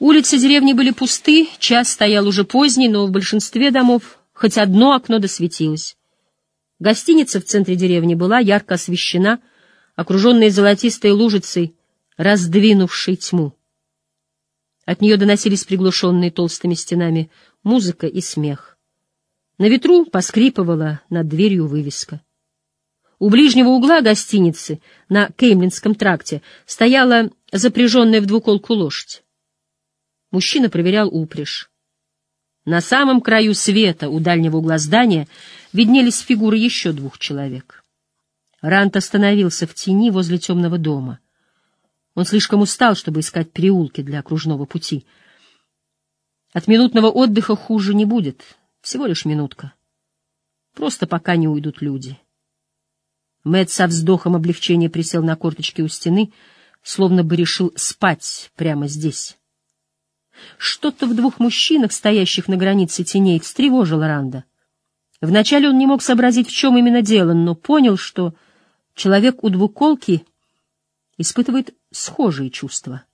Улицы деревни были пусты, час стоял уже поздний, но в большинстве домов хоть одно окно досветилось. Гостиница в центре деревни была ярко освещена, окруженная золотистой лужицей, раздвинувшей тьму. От нее доносились приглушенные толстыми стенами музыка и смех. На ветру поскрипывала над дверью вывеска. У ближнего угла гостиницы на Кеймлинском тракте стояла запряженная в двуколку лошадь. Мужчина проверял упряжь. На самом краю света у дальнего угла здания виднелись фигуры еще двух человек. Рант остановился в тени возле темного дома. Он слишком устал, чтобы искать переулки для окружного пути. От минутного отдыха хуже не будет, всего лишь минутка. Просто пока не уйдут люди. Мэтт со вздохом облегчения присел на корточки у стены, словно бы решил спать прямо здесь. Что-то в двух мужчинах, стоящих на границе теней, встревожило Ранда. Вначале он не мог сообразить, в чем именно дело, но понял, что человек у двуколки испытывает схожие чувства.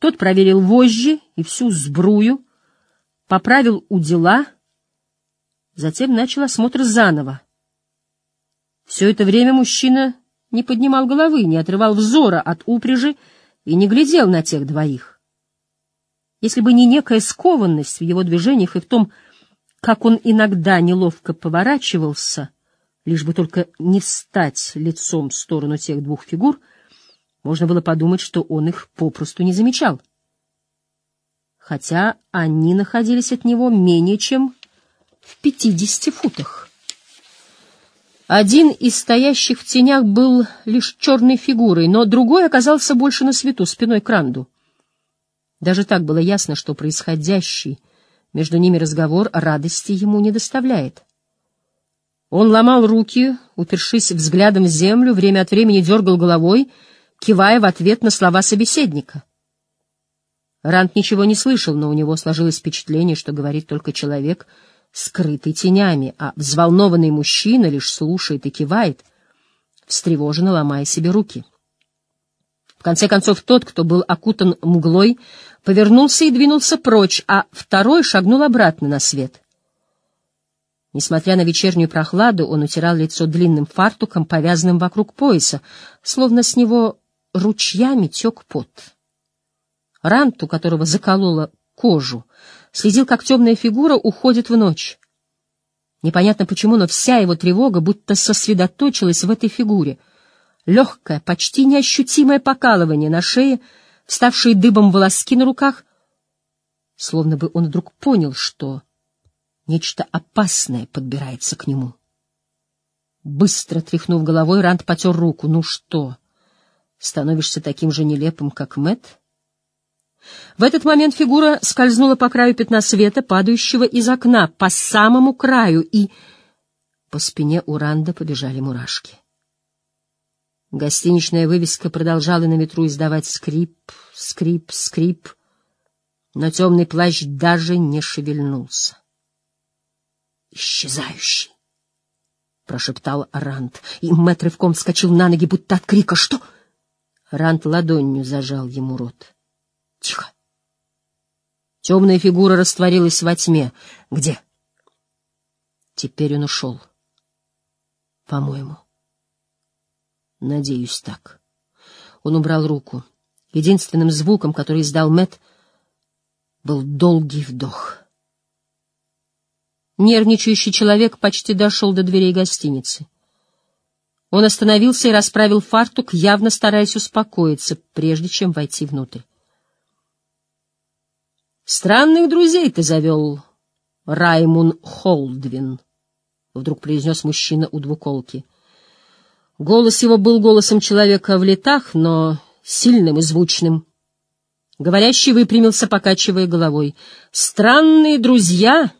Тот проверил вожжи и всю сбрую, поправил удила, затем начал осмотр заново. Все это время мужчина не поднимал головы, не отрывал взора от упряжи и не глядел на тех двоих. Если бы не некая скованность в его движениях и в том, как он иногда неловко поворачивался, лишь бы только не встать лицом в сторону тех двух фигур, можно было подумать, что он их попросту не замечал. Хотя они находились от него менее чем в пятидесяти футах. Один из стоящих в тенях был лишь черной фигурой, но другой оказался больше на свету, спиной к Ранду. Даже так было ясно, что происходящий между ними разговор радости ему не доставляет. Он ломал руки, упершись взглядом в землю, время от времени дергал головой, кивая в ответ на слова собеседника. Рант ничего не слышал, но у него сложилось впечатление, что говорит только человек, скрытый тенями, а взволнованный мужчина лишь слушает и кивает, встревоженно ломая себе руки. Конце концов, тот, кто был окутан мглой, повернулся и двинулся прочь, а второй шагнул обратно на свет. Несмотря на вечернюю прохладу, он утирал лицо длинным фартуком, повязанным вокруг пояса, словно с него ручьями тек пот. Рант, у которого заколола кожу, следил, как темная фигура уходит в ночь. Непонятно почему, но вся его тревога будто сосредоточилась в этой фигуре. Легкое, почти неощутимое покалывание на шее — вставшие дыбом волоски на руках, словно бы он вдруг понял, что нечто опасное подбирается к нему. Быстро тряхнув головой, Ранд потер руку. «Ну что, становишься таким же нелепым, как Мэт? В этот момент фигура скользнула по краю пятна света, падающего из окна, по самому краю, и по спине у Ранда побежали мурашки. Гостиничная вывеска продолжала на ветру издавать скрип, скрип, скрип, но темный плащ даже не шевельнулся. «Исчезающий!» — прошептал Рант, и Мэтт рывком вскочил на ноги, будто от крика. «Что?» Рант ладонью зажал ему рот. «Тихо!» Темная фигура растворилась во тьме. «Где?» Теперь он ушел. «По-моему». Надеюсь, так. Он убрал руку. Единственным звуком, который издал Мэт, был долгий вдох. Нервничающий человек почти дошел до дверей гостиницы. Он остановился и расправил фартук, явно стараясь успокоиться, прежде чем войти внутрь. «Странных друзей ты завел, Раймун Холдвин», — вдруг произнес мужчина у двуколки. Голос его был голосом человека в летах, но сильным и звучным. Говорящий выпрямился, покачивая головой. «Странные друзья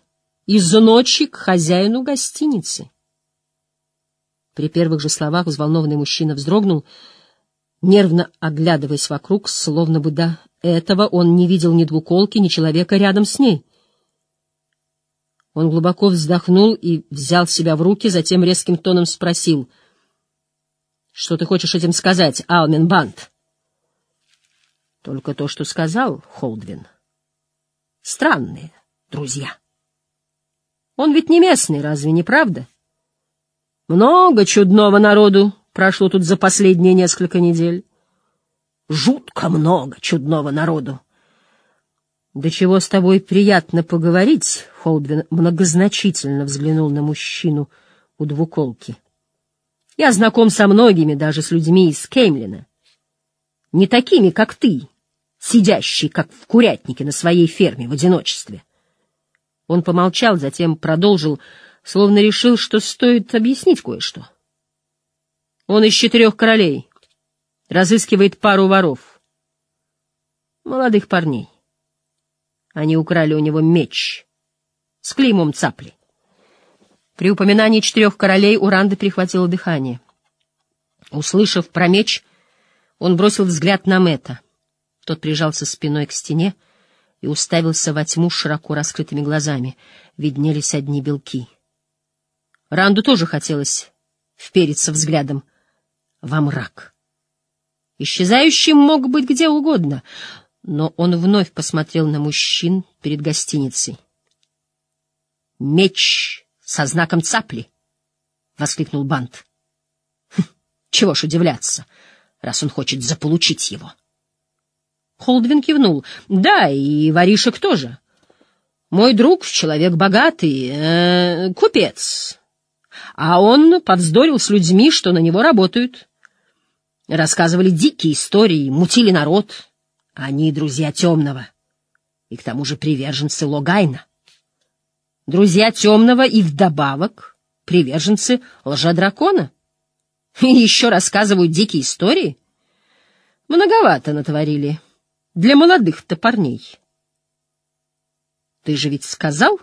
из ночи к хозяину гостиницы». При первых же словах взволнованный мужчина вздрогнул, нервно оглядываясь вокруг, словно бы до этого он не видел ни двуколки, ни человека рядом с ней. Он глубоко вздохнул и взял себя в руки, затем резким тоном спросил — что ты хочешь этим сказать, Алмен Бант? Только то, что сказал Холдвин. Странные друзья. Он ведь не местный, разве не правда? Много чудного народу прошло тут за последние несколько недель. Жутко много чудного народу. «Да чего с тобой приятно поговорить?» — Холдвин многозначительно взглянул на мужчину у двуколки. «Я знаком со многими, даже с людьми из Кеймлина. Не такими, как ты, сидящий, как в курятнике на своей ферме в одиночестве». Он помолчал, затем продолжил, словно решил, что стоит объяснить кое-что. Он из четырех королей, разыскивает пару воров, молодых парней. Они украли у него меч с клеймом цапли. При упоминании четырех королей у Ранды перехватило дыхание. Услышав про меч, он бросил взгляд на Мэтта. Тот прижался спиной к стене и уставился во тьму широко раскрытыми глазами. Виднелись одни белки. Ранду тоже хотелось впериться взглядом во мрак. Исчезающим мог быть где угодно, но он вновь посмотрел на мужчин перед гостиницей. «Меч со знаком цапли!» — воскликнул Бант. «Хм, «Чего ж удивляться, раз он хочет заполучить его?» Холдвин кивнул. «Да, и воришек тоже. Мой друг — человек богатый, э, купец. А он повздорил с людьми, что на него работают. Рассказывали дикие истории, мутили народ, они друзья Темного, и к тому же приверженцы Логайна. Друзья Темного и вдобавок приверженцы лжедракона. И еще рассказывают дикие истории. Многовато натворили для молодых-то парней. Ты же ведь сказал,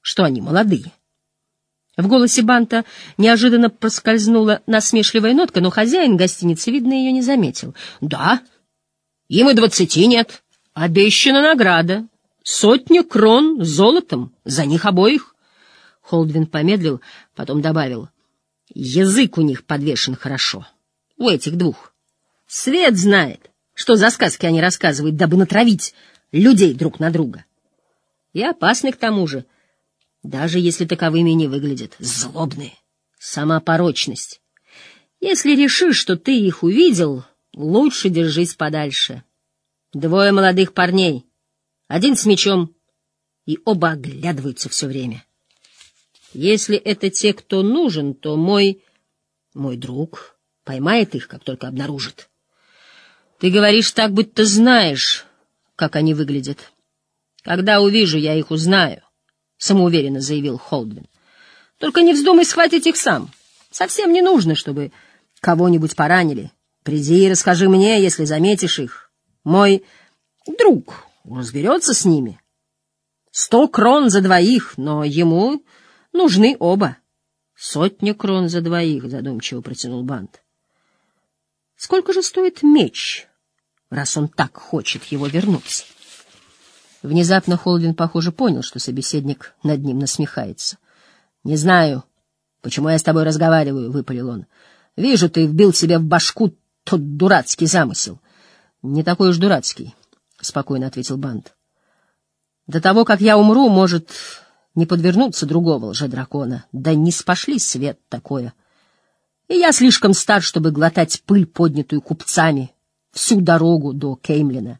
что они молодые? В голосе Банта неожиданно проскользнула насмешливая нотка, но хозяин гостиницы, видно, ее не заметил. — Да, им и двадцати нет. Обещана награда. Сотня крон золотом за них обоих. Холдвин помедлил, потом добавил. Язык у них подвешен хорошо. У этих двух. Свет знает, что за сказки они рассказывают, дабы натравить людей друг на друга. И опасны к тому же, даже если таковыми не выглядят. Злобные. Сама порочность. Если решишь, что ты их увидел, Лучше держись подальше. Двое молодых парней, один с мечом, и оба оглядываются все время. Если это те, кто нужен, то мой... мой друг поймает их, как только обнаружит. Ты говоришь так, будто знаешь, как они выглядят. Когда увижу, я их узнаю, — самоуверенно заявил Холдвин. Только не вздумай схватить их сам. Совсем не нужно, чтобы кого-нибудь поранили. — Приди и расскажи мне, если заметишь их. Мой друг разберется с ними. Сто крон за двоих, но ему нужны оба. Сотня крон за двоих, задумчиво протянул Бант. Сколько же стоит меч, раз он так хочет его вернуть? Внезапно Холдин, похоже, понял, что собеседник над ним насмехается. — Не знаю, почему я с тобой разговариваю, — выпалил он. — Вижу, ты вбил себе в башку тот дурацкий замысел. — Не такой уж дурацкий, — спокойно ответил Бант. — До того, как я умру, может не подвернуться другого лжедракона. Да не спошли свет такое. И я слишком стар, чтобы глотать пыль, поднятую купцами, всю дорогу до Кеймлина.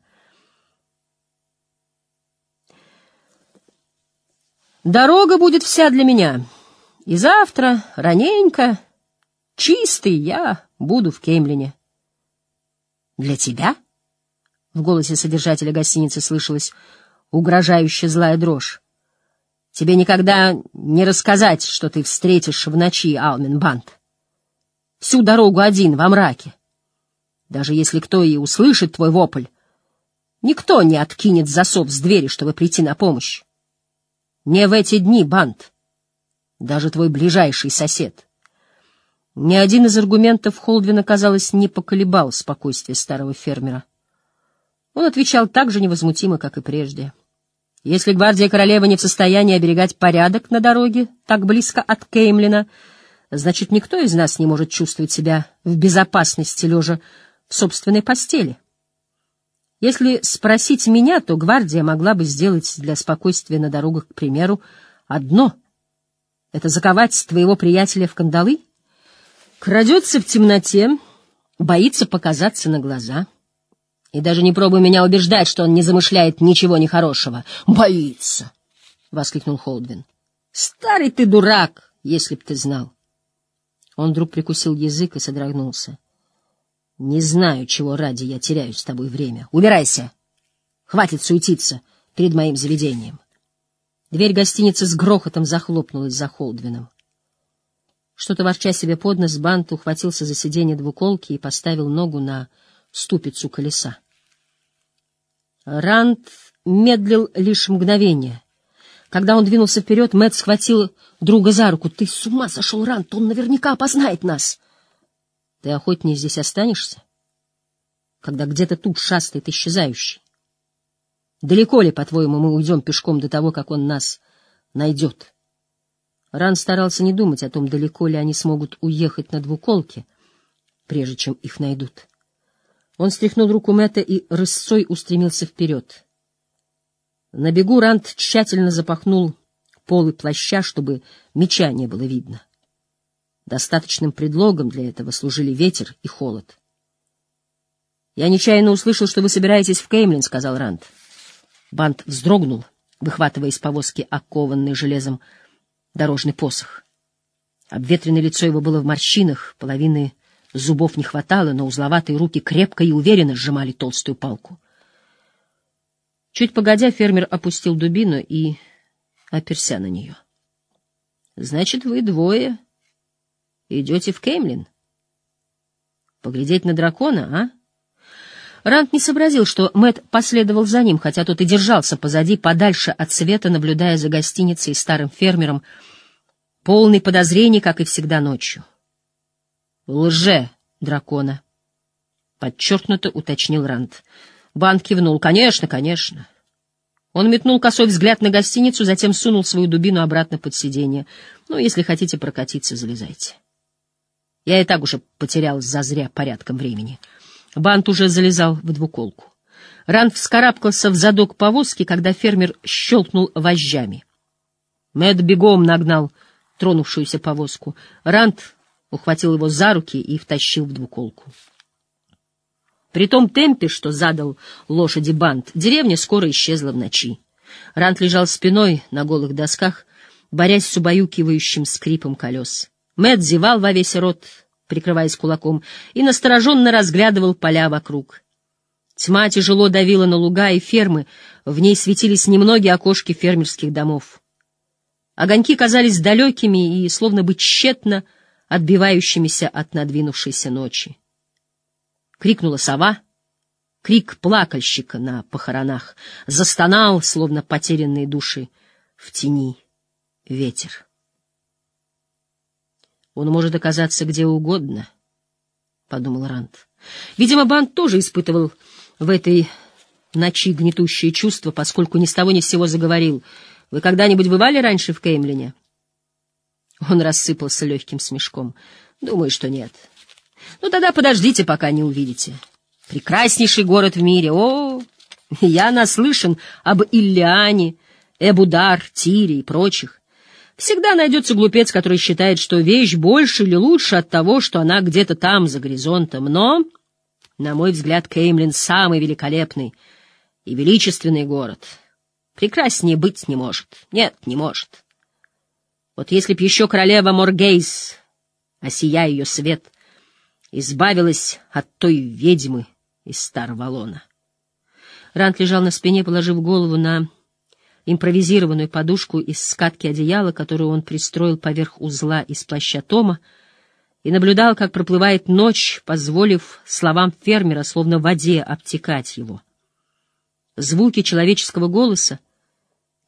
Дорога будет вся для меня. И завтра, раненько, чистый я буду в Кеймлине. Для тебя? В голосе содержателя гостиницы слышалась угрожающая злая дрожь. Тебе никогда не рассказать, что ты встретишь в ночи, Алмен Бант. Всю дорогу один, во мраке. Даже если кто и услышит твой вопль, никто не откинет засов с двери, чтобы прийти на помощь. Не в эти дни, Бант. Даже твой ближайший сосед — ни один из аргументов Холдвина, казалось, не поколебал спокойствие старого фермера. Он отвечал так же невозмутимо, как и прежде. Если гвардия королевы не в состоянии оберегать порядок на дороге, так близко от Кеймлина, значит, никто из нас не может чувствовать себя в безопасности, лежа в собственной постели. Если спросить меня, то гвардия могла бы сделать для спокойствия на дорогах, к примеру, одно — это заковать твоего приятеля в кандалы. Крадется в темноте, боится показаться на глаза. И даже не пробуй меня убеждать, что он не замышляет ничего нехорошего. «Боится!» — воскликнул Холдвин. «Старый ты дурак, если б ты знал!» Он вдруг прикусил язык и содрогнулся. Не знаю, чего ради я теряю с тобой время. Убирайся! Хватит суетиться перед моим заведением. Дверь гостиницы с грохотом захлопнулась за Холдвином. Что-то ворча себе под нос, Бант ухватился за сиденье двуколки и поставил ногу на ступицу колеса. Ранд медлил лишь мгновение. Когда он двинулся вперед, Мэтт схватил друга за руку. — Ты с ума сошел, Ранд, он наверняка опознает нас! — ты охотнее здесь останешься, когда где-то тут шастает исчезающий? Далеко ли, по-твоему, мы уйдем пешком до того, как он нас найдет? Ран старался не думать о том, далеко ли они смогут уехать на двуколке, прежде чем их найдут. Он стряхнул руку Мэтта и рысцой устремился вперед. На бегу Ранд тщательно запахнул полы плаща, чтобы меча не было видно. Достаточным предлогом для этого служили ветер и холод. «Я нечаянно услышал, что вы собираетесь в Кеймлин», — сказал Ранд. Бант вздрогнул, выхватывая из повозки окованный железом дорожный посох. Обветренное лицо его было в морщинах, половины зубов не хватало, но узловатые руки крепко и уверенно сжимали толстую палку. Чуть погодя, фермер опустил дубину и оперся на нее. — Значит, вы двое Идете в Кеймлин? Поглядеть на дракона, а? Рант не сообразил, что Мэт последовал за ним, хотя тот и держался позади, подальше от света, наблюдая за гостиницей и старым фермером, полный подозрений, как и всегда ночью. «Лже дракона», — подчеркнуто уточнил Рант. Бан кивнул. «Конечно, конечно». Он метнул косой взгляд на гостиницу, затем сунул свою дубину обратно под сиденье. «Ну, если хотите прокатиться, залезайте». Я и так уже потерял зазря порядком времени. Бант уже залезал в двуколку. Ранд вскарабкался в задок повозки, когда фермер щелкнул вожжами. Мэт бегом нагнал тронувшуюся повозку. Ранд ухватил его за руки и втащил в двуколку. При том темпе, что задал лошади бант, деревня скоро исчезла в ночи. Ранд лежал спиной на голых досках, борясь с убаюкивающим скрипом колес. Мэт зевал во весь рот, прикрываясь кулаком, и настороженно разглядывал поля вокруг. Тьма тяжело давила на луга и фермы, в ней светились немногие окошки фермерских домов. Огоньки казались далекими и словно бы тщетно отбивающимися от надвинувшейся ночи. Крикнула сова, крик плакальщика на похоронах, застонал, словно потерянные души, в тени ветер. Он может оказаться где угодно, — подумал Ранд. Видимо, Банд тоже испытывал в этой ночи гнетущее чувство, поскольку ни с того ни с сего заговорил. Вы когда-нибудь бывали раньше в Кеймлине? Он рассыпался легким смешком. Думаю, что нет. Ну тогда подождите, пока не увидите. Прекраснейший город в мире. О, я наслышан об Иллиане, Эбудар, Тире и прочих. Всегда найдется глупец, который считает, что вещь больше или лучше от того, что она где-то там, за горизонтом. Но, на мой взгляд, Кеймлин — самый великолепный и величественный город. Прекраснее быть не может. Нет, не может. Вот если б еще королева Моргейс, осия ее свет, избавилась от той ведьмы из Старого Валона. Рант лежал на спине, положив голову на импровизированную подушку из скатки одеяла, которую он пристроил поверх узла из плаща Тома, и наблюдал, как проплывает ночь, позволив словам фермера, словно в воде, обтекать его. Звуки человеческого голоса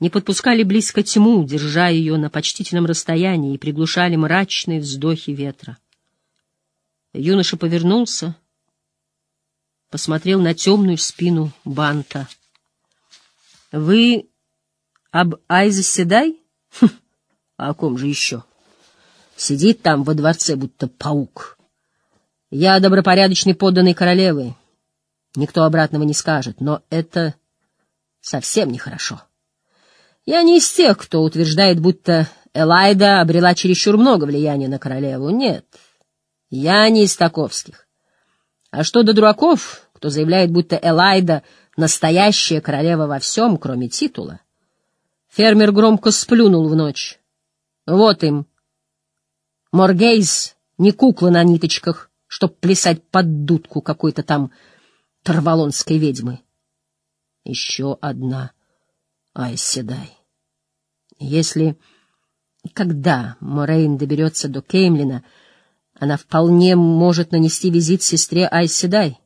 не подпускали близко тьму, держа ее на почтительном расстоянии, и приглушали мрачные вздохи ветра. Юноша повернулся, посмотрел на темную спину Банта. — Вы об Айзе Седай? Хм, а о ком же еще? Сидит там во дворце, будто паук. Я добропорядочный подданный королевы. Никто обратного не скажет, но это совсем нехорошо. Я не из тех, кто утверждает, будто Элайда обрела чересчур много влияния на королеву. Нет, я не из таковских. А что до дураков, кто заявляет, будто Элайда — настоящая королева во всем, кроме титула? Фермер громко сплюнул в ночь. Вот им. Моргейз не кукла на ниточках, чтоб плясать под дудку какой-то там тарвалонской ведьмы. Еще одна Айседай. Если... Когда Морейн доберется до Кеймлина, она вполне может нанести визит сестре Айседай.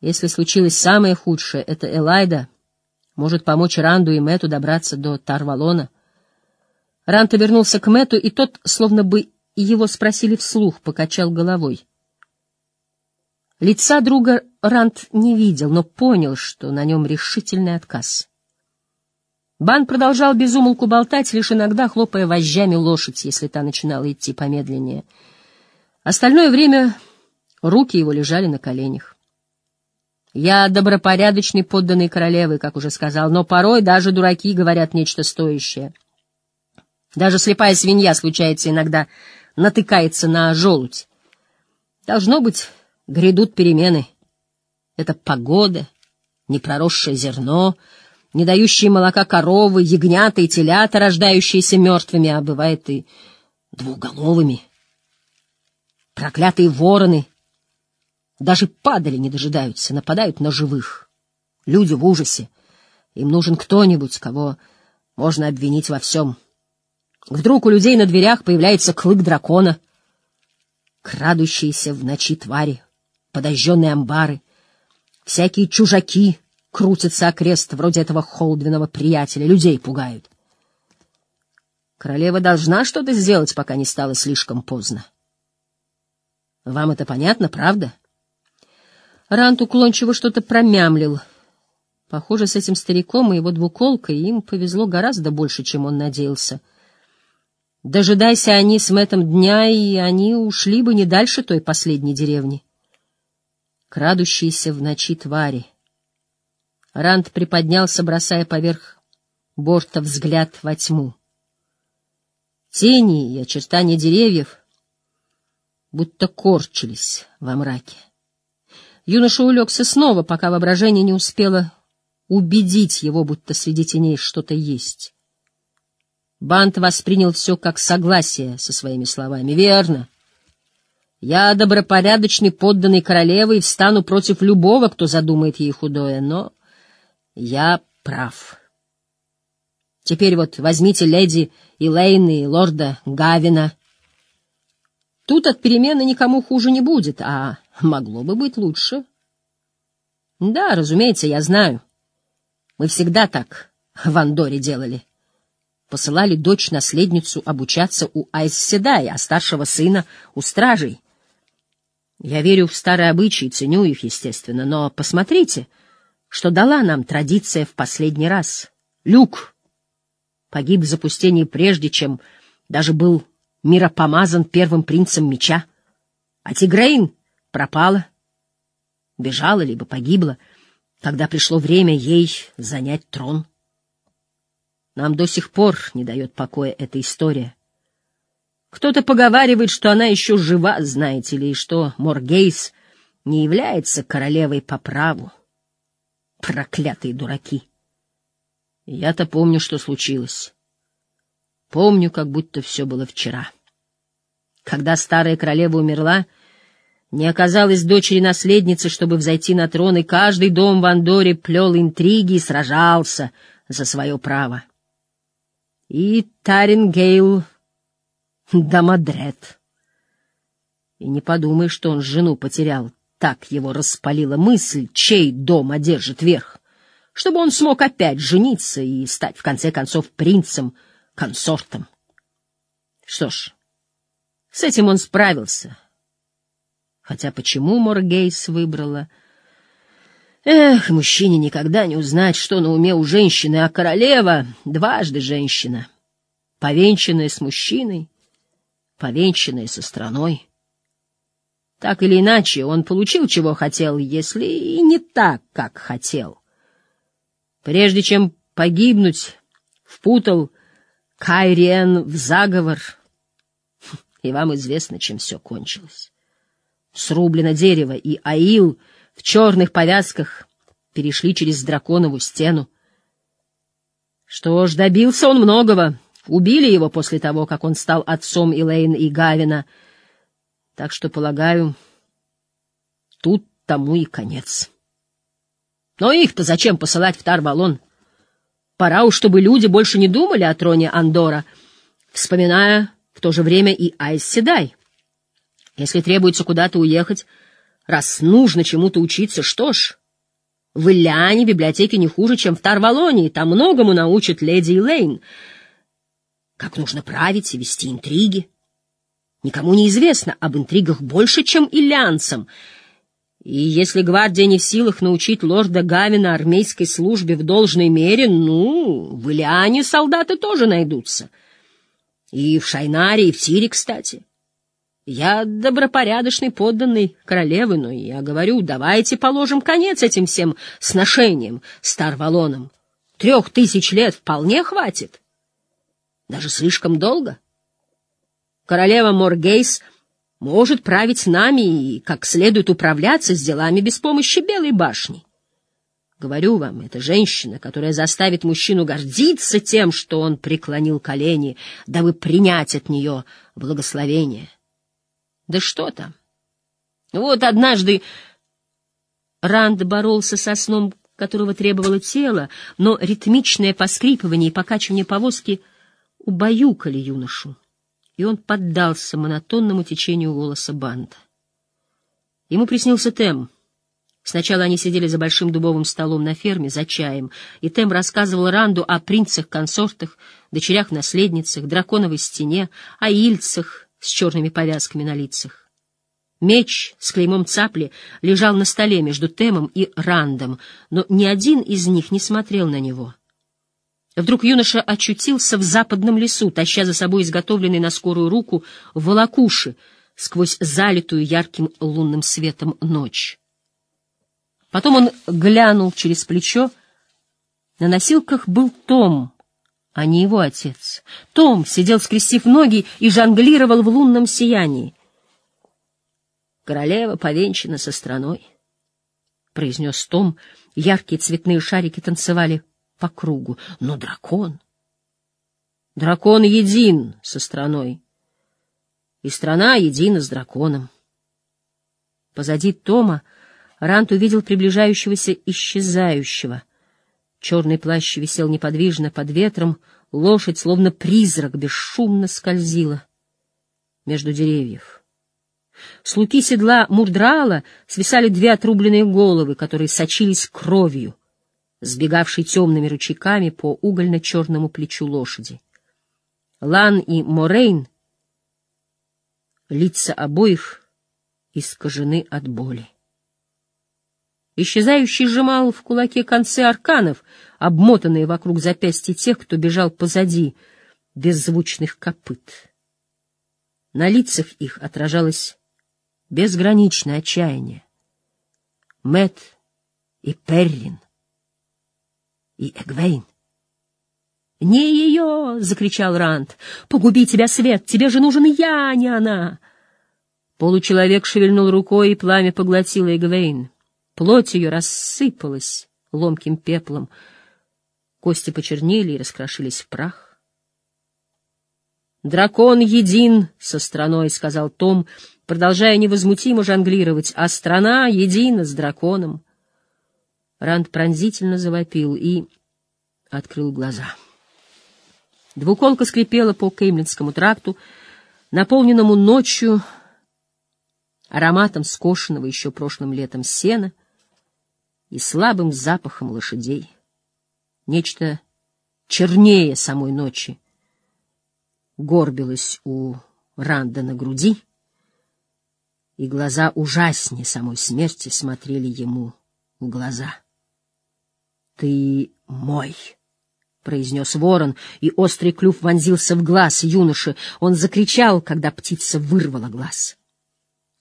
Если случилось самое худшее, это Элайда может помочь Ранду и Мэту добраться до Тарвалона. Ранд обернулся к Мэту, и тот, словно бы его спросили вслух, покачал головой. Лица друга Ранд не видел, но понял, что на нем решительный отказ. Бан продолжал безумолку болтать, лишь иногда хлопая вожжами лошадь, если та начинала идти помедленнее. Остальное время руки его лежали на коленях. Я добропорядочный подданный королевы, как уже сказал, но порой даже дураки говорят нечто стоящее. Даже слепая свинья, случается иногда, натыкается на желудь. Должно быть, грядут перемены. Это погода, непроросшее зерно, не дающие молока коровы, ягнята и телята, рождающиеся мертвыми, а бывает и двуголовыми. Проклятые вороны даже падали не дожидаются, нападают на живых. Люди в ужасе. Им нужен кто-нибудь, кого можно обвинить во всем. Вдруг у людей на дверях появляется клык дракона, крадущиеся в ночи твари, подожженные амбары, всякие чужаки крутятся окрест, вроде этого холдвиного приятеля, людей пугают. Королева должна что-то сделать, пока не стало слишком поздно. Вам это понятно, правда? Рант уклончиво что-то промямлил. Похоже, с этим стариком и его двуколкой им повезло гораздо больше, чем он надеялся — Дожидайся они с Мэттом дня, и они ушли бы не дальше той последней деревни. Крадущиеся в ночи твари. Ранд приподнялся, бросая поверх борта взгляд во тьму. Тени и очертания деревьев будто корчились во мраке. Юноша улегся снова, пока воображение не успело убедить его, будто среди теней что-то есть. Бант воспринял все как согласие со своими словами. «Верно. Я добропорядочный подданный королевы и встану против любого, кто задумает ей худое, но я прав. Теперь вот возьмите леди Элейн и лорда Гавина. Тут от перемены никому хуже не будет, а могло бы быть лучше. Да, разумеется, я знаю. Мы всегда так в Андоре делали» посылали дочь-наследницу обучаться у Айсседая, а старшего сына — у стражей. Я верю в старые обычаи, ценю их, естественно, но посмотрите, что дала нам традиция в последний раз. Люк погиб в запустении прежде, чем даже был миропомазан первым принцем меча, а Тигрейн пропала, бежала либо погибла, когда пришло время ей занять трон. Нам до сих пор не дает покоя эта история. Кто-то поговаривает, что она еще жива, знаете ли, и что Моргейс не является королевой по праву. Проклятые дураки! Я-то помню, что случилось. Помню, как будто все было вчера. Когда старая королева умерла, не оказалось дочери-наследницы, чтобы взойти на трон, и каждый дом в Андоре плел интриги и сражался за свое право и Тарингейл Дамадрет. И не подумай, что он жену потерял. Так его распалила мысль, чей дом одержит верх, чтобы он смог опять жениться и стать, в конце концов, принцем, консортом. Что ж, с этим он справился. Хотя почему Моргейс выбрала... Эх, мужчине никогда не узнать, что на уме у женщины, а королева — дважды женщина, повенчанная с мужчиной, повенчанная со страной. Так или иначе, он получил, чего хотел, если и не так, как хотел. Прежде чем погибнуть, впутал Кайриен в заговор, и вам известно, чем все кончилось. Срублено дерево, и Аил в черных повязках перешли через драконову стену. Что ж, добился он многого. Убили его после того, как он стал отцом Элейн и Гавина. Так что, полагаю, тут тому и конец. Но их-то зачем посылать в Тарвалон? Пора уж, чтобы люди больше не думали о троне Андора, вспоминая в то же время и Айс. Если требуется куда-то уехать, раз нужно чему-то учиться, что ж... В Ильяне библиотеки не хуже, чем в Тарвалонии. Там многому научат леди Элейн. Как нужно править и вести интриги. Никому не известно об интригах больше, чем иллянцам. И если гвардия не в силах научить лорда Гавина армейской службе в должной мере, ну, в Ильяне солдаты тоже найдутся. И в Шайнаре, и в Тире, кстати. Я добропорядочный подданный королевы, но я говорю, давайте положим конец этим всем сношениям с Тарвалоном. Трех тысяч лет вполне хватит. Даже слишком долго. Королева Моргейс может править нами и как следует управляться с делами без помощи Белой башни. Говорю вам, это женщина, которая заставит мужчину гордиться тем, что он преклонил колени, дабы принять от нее благословение. Да что там? Вот однажды Ранд боролся со сном, которого требовало тело, но ритмичное поскрипывание и покачивание повозки убаюкали юношу, и он поддался монотонному течению голоса банда. Ему приснился Тем. Сначала они сидели за большим дубовым столом на ферме, за чаем, и Тем рассказывал Ранду о принцах-консортах, дочерях-наследницах, драконовой стене, о ильцах, с черными повязками на лицах. Меч с клеймом цапли лежал на столе между Темом и Рандом, но ни один из них не смотрел на него. Вдруг юноша очутился в западном лесу, таща за собой изготовленный на скорую руку волокуши сквозь залитую ярким лунным светом ночь. Потом он глянул через плечо. На носилках был Том, а не его отец. Том сидел, скрестив ноги, и жонглировал в лунном сиянии. «Королева повенчана со страной», — произнес Том. Яркие цветные шарики танцевали по кругу. Но дракон... Дракон един со страной, и страна едина с драконом. Позади Тома Рант увидел приближающегося исчезающего — Черный плащ висел неподвижно под ветром, лошадь, словно призрак, бесшумно скользила между деревьев. С луки седла Мурдрала свисали две отрубленные головы, которые сочились кровью, сбегавшей темными ручейками по угольно-черному плечу лошади. Лан и Морейн, лица обоих искажены от боли. Исчезающий сжимал в кулаке концы арканов, обмотанные вокруг запястья тех, кто бежал позади, беззвучных копыт. На лицах их отражалось безграничное отчаяние. Мэт и Перрин и Эгвейн. «Не ее!» — закричал Ранд. «Погуби тебя, Свет! Тебе же нужен я, а не она!» Получеловек шевельнул рукой, и пламя поглотило Эгвейн. Плоть ее рассыпалась ломким пеплом, кости почернели и раскрошились в прах. «Дракон един со страной», — сказал Том, продолжая невозмутимо жонглировать, «а страна едина с драконом». Ранд пронзительно завопил и открыл глаза. Двуколка скрипела по Кеймлинскому тракту, наполненному ночью ароматом скошенного еще прошлым летом сена — и слабым запахом лошадей. Нечто чернее самой ночи горбилось у Ранда на груди, и глаза ужаснее самой смерти смотрели ему в глаза. — Ты мой! — произнес ворон, и острый клюв вонзился в глаз юноши. Он закричал, когда птица вырвала глаз.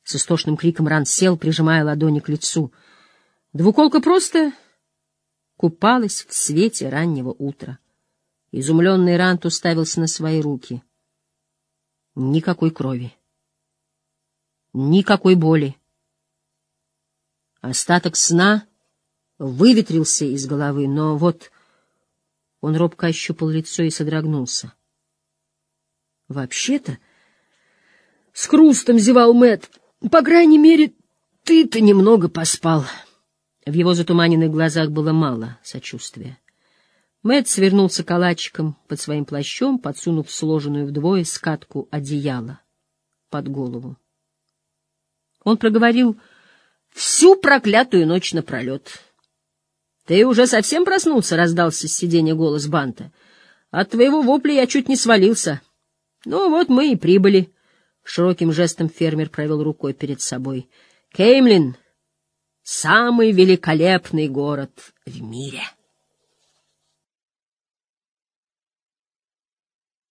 С истошным криком Ран сел, прижимая ладони к лицу. Двуколка просто купалась в свете раннего утра. Изумленный Рант уставился на свои руки. Никакой крови. Никакой боли. Остаток сна выветрился из головы, но вот он робко ощупал лицо и содрогнулся. Вообще-то, с хрустом зевал Мэт. По крайней мере, ты-то немного поспал. В его затуманенных глазах было мало сочувствия. Мэт свернулся калачиком под своим плащом, подсунув сложенную вдвое скатку одеяла под голову. Он проговорил всю проклятую ночь напролет. — Ты уже совсем проснулся? — раздался с сиденья голос Банта. — От твоего вопля я чуть не свалился. — Ну вот мы и прибыли. Широким жестом фермер провел рукой перед собой. — Кеймлин — самый великолепный город в мире. —